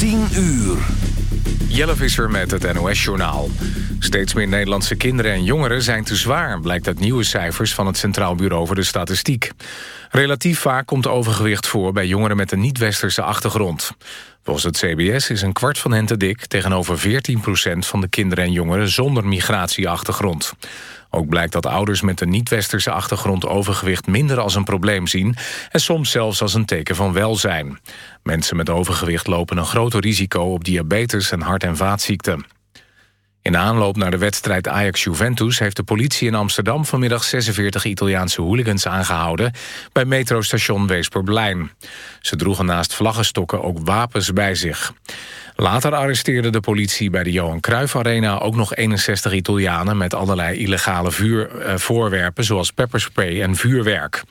10 uur. Jelle Visser met het NOS-journaal. Steeds meer Nederlandse kinderen en jongeren zijn te zwaar... blijkt uit nieuwe cijfers van het Centraal Bureau voor de Statistiek. Relatief vaak komt overgewicht voor bij jongeren met een niet-westerse achtergrond. Volgens het CBS is een kwart van hen te dik... tegenover 14% van de kinderen en jongeren zonder migratieachtergrond. Ook blijkt dat ouders met een niet-westerse achtergrond overgewicht minder als een probleem zien en soms zelfs als een teken van welzijn. Mensen met overgewicht lopen een groter risico op diabetes en hart- en vaatziekten. In aanloop naar de wedstrijd Ajax-Juventus... heeft de politie in Amsterdam vanmiddag 46 Italiaanse hooligans aangehouden... bij metrostation Weesperblijn. Ze droegen naast vlaggenstokken ook wapens bij zich. Later arresteerde de politie bij de Johan Cruijff Arena... ook nog 61 Italianen met allerlei illegale vuur, eh, zoals pepperspray en vuurwerk.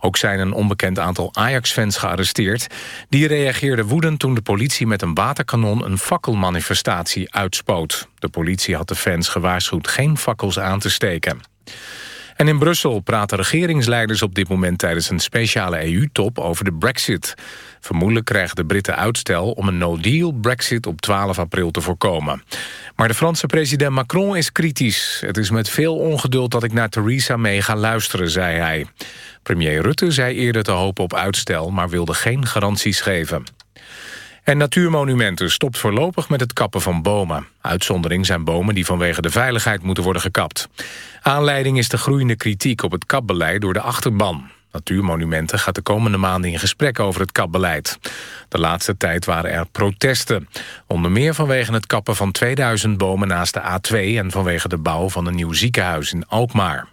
Ook zijn een onbekend aantal Ajax-fans gearresteerd. Die reageerden woedend toen de politie met een waterkanon... een fakkelmanifestatie uitspoot. De politie had de fans gewaarschuwd geen fakkels aan te steken. En in Brussel praten regeringsleiders op dit moment... tijdens een speciale EU-top over de brexit. Vermoedelijk krijgen de Britten uitstel om een no-deal brexit op 12 april te voorkomen. Maar de Franse president Macron is kritisch. Het is met veel ongeduld dat ik naar Theresa May ga luisteren, zei hij. Premier Rutte zei eerder te hopen op uitstel... maar wilde geen garanties geven. En Natuurmonumenten stopt voorlopig met het kappen van bomen. Uitzondering zijn bomen die vanwege de veiligheid moeten worden gekapt. Aanleiding is de groeiende kritiek op het kapbeleid door de achterban. Natuurmonumenten gaat de komende maanden in gesprek over het kapbeleid. De laatste tijd waren er protesten. Onder meer vanwege het kappen van 2000 bomen naast de A2... en vanwege de bouw van een nieuw ziekenhuis in Alkmaar.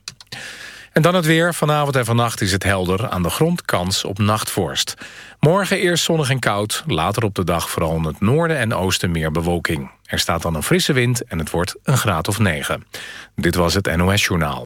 En dan het weer. Vanavond en vannacht is het helder. Aan de grond kans op nachtvorst. Morgen eerst zonnig en koud. Later op de dag vooral in het noorden en oosten meer bewolking. Er staat dan een frisse wind en het wordt een graad of 9. Dit was het NOS Journaal.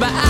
but I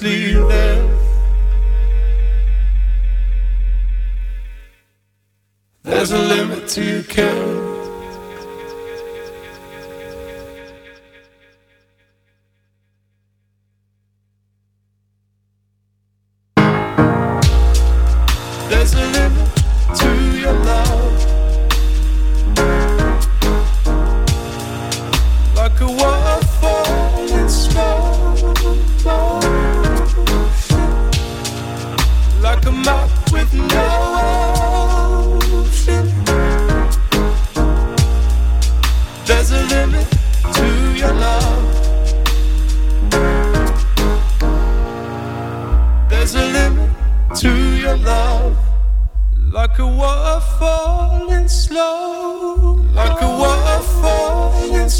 There. There's a limit to your care. There's a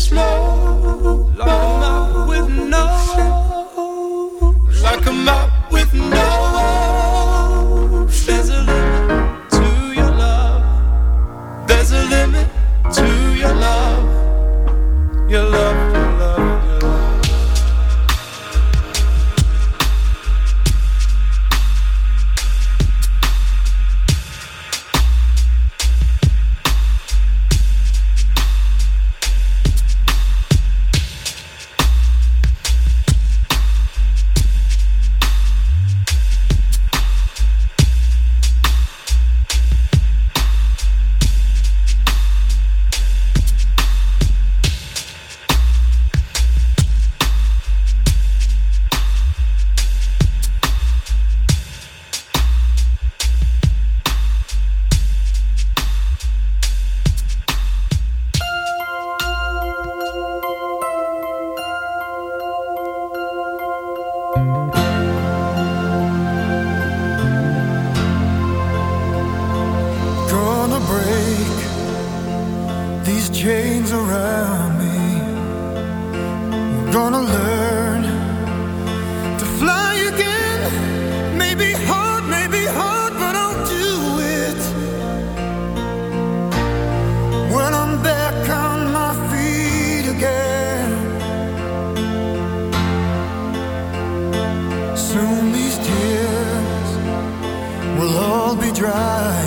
slow. Chains around me. I'm Gonna learn to fly again. Maybe hard, maybe hard, but I'll do it. When I'm back on my feet again. Soon these tears will all be drying.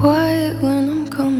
quiet when I'm coming.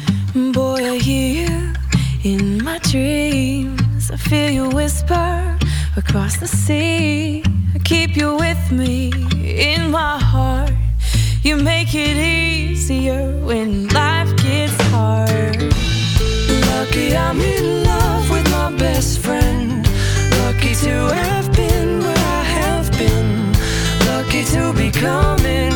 coming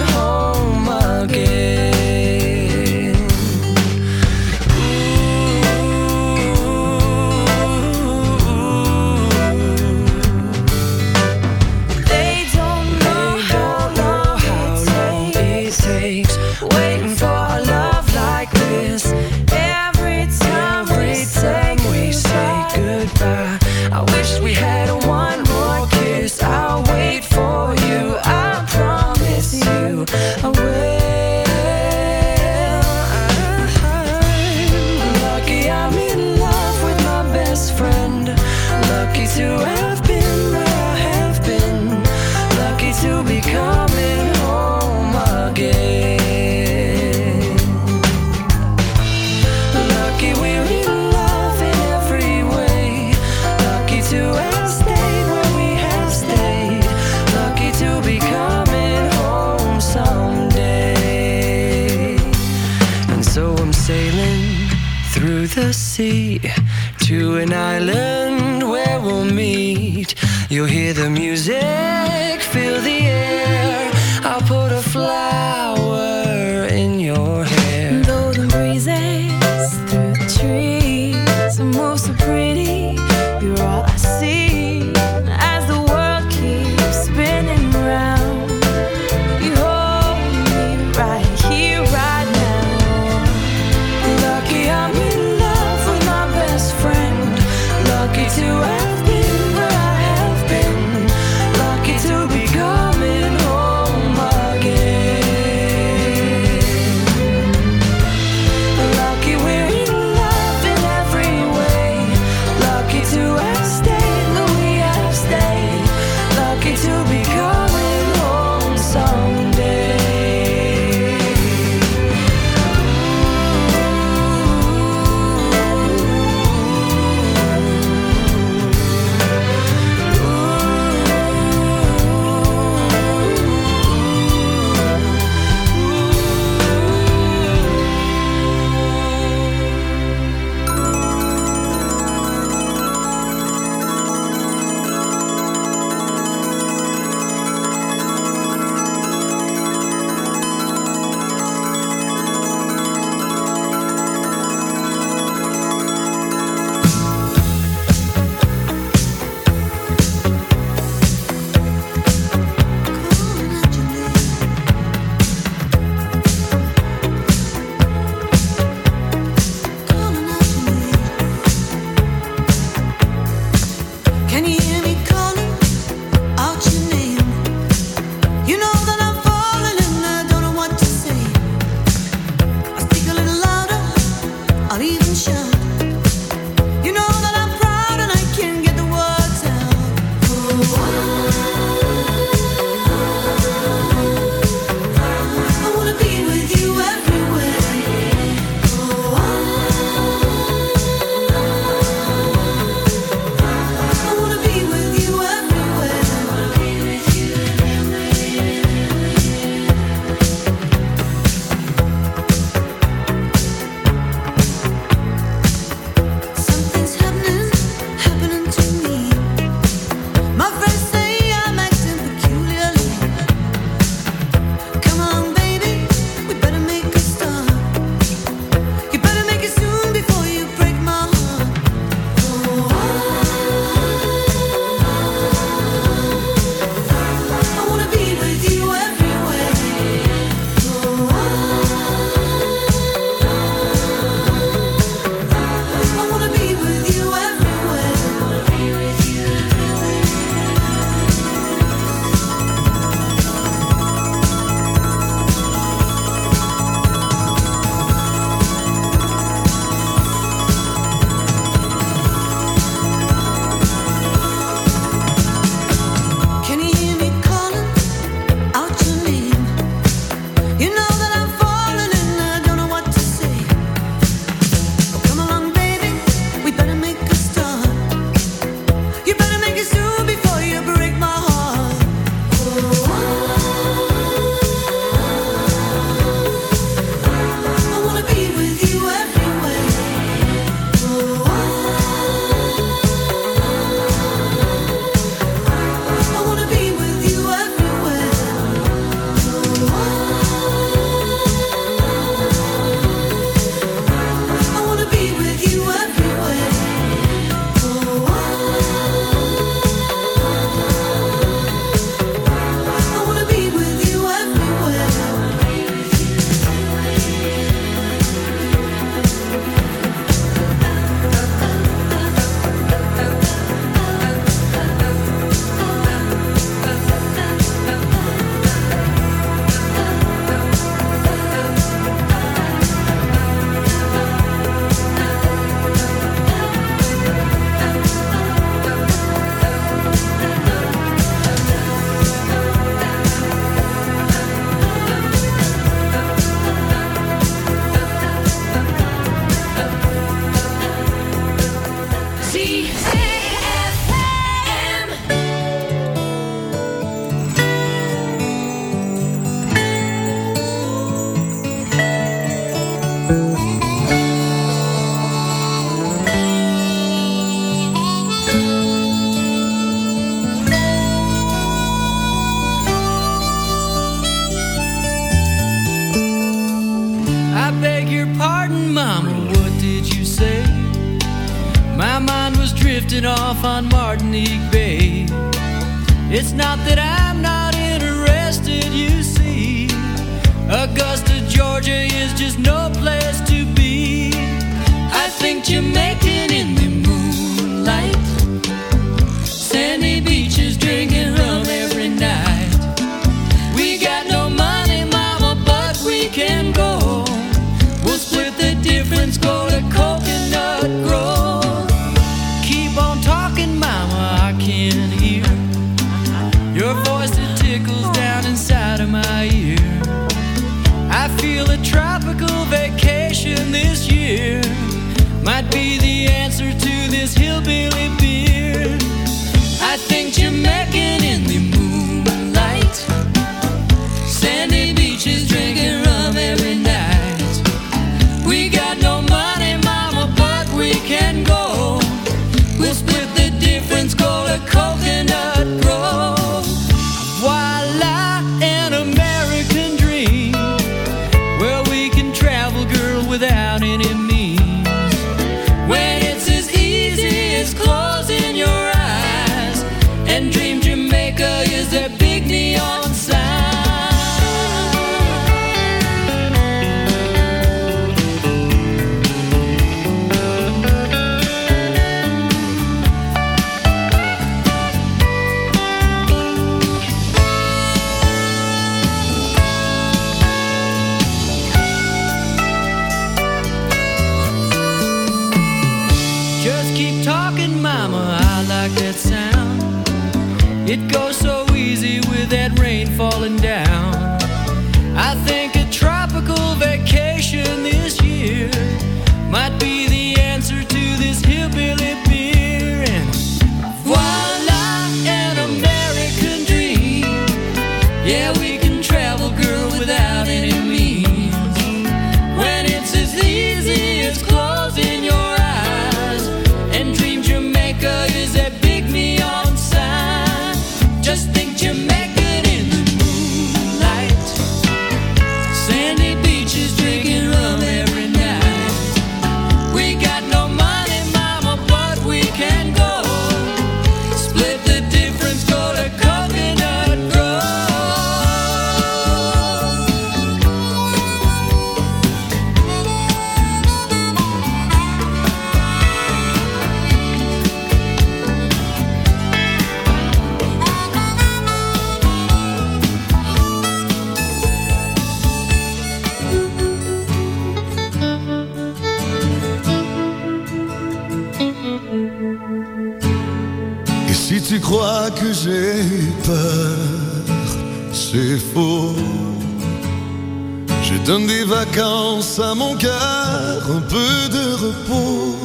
Je donne des vacances à mon cœur, un peu de repos.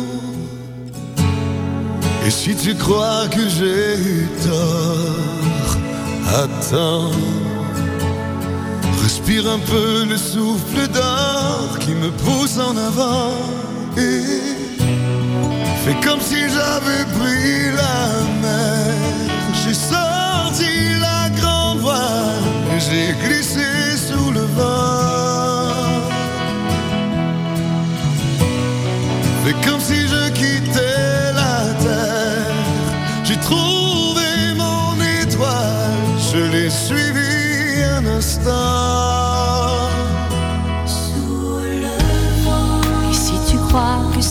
Et si tu crois que j'ai eu tort, attends. Respire un peu le souffle d'or qui me pousse en avant. Et fais comme si j'avais pris la mer. J'ai sorti la grande voile et j'ai glissé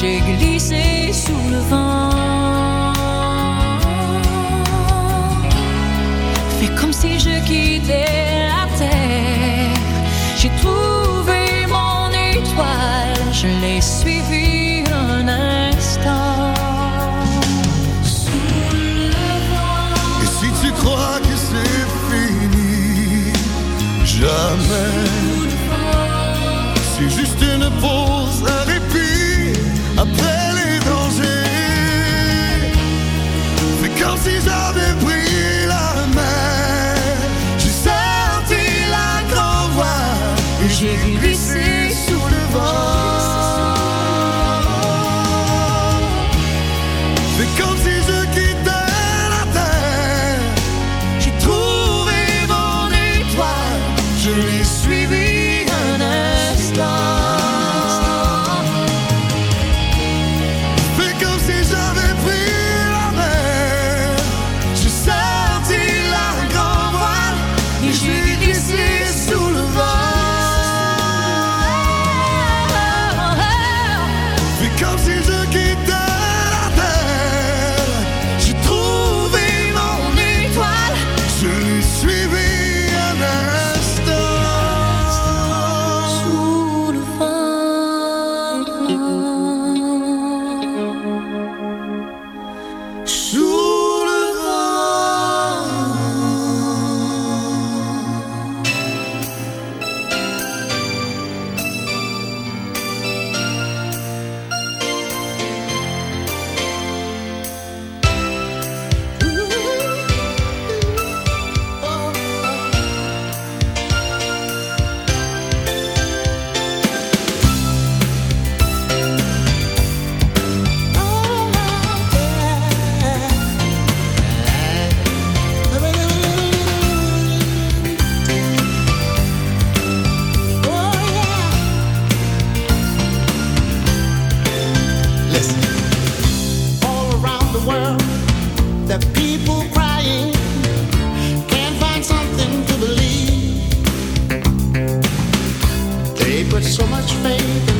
j'ai glissé sous le vent. Fais comme si je quittais la terre. J'ai trouvé mon étoile, je l'ai suivie un instant. Sous le vent. Et si tu crois que c'est fini, jamais. C'est juste une pause so much faith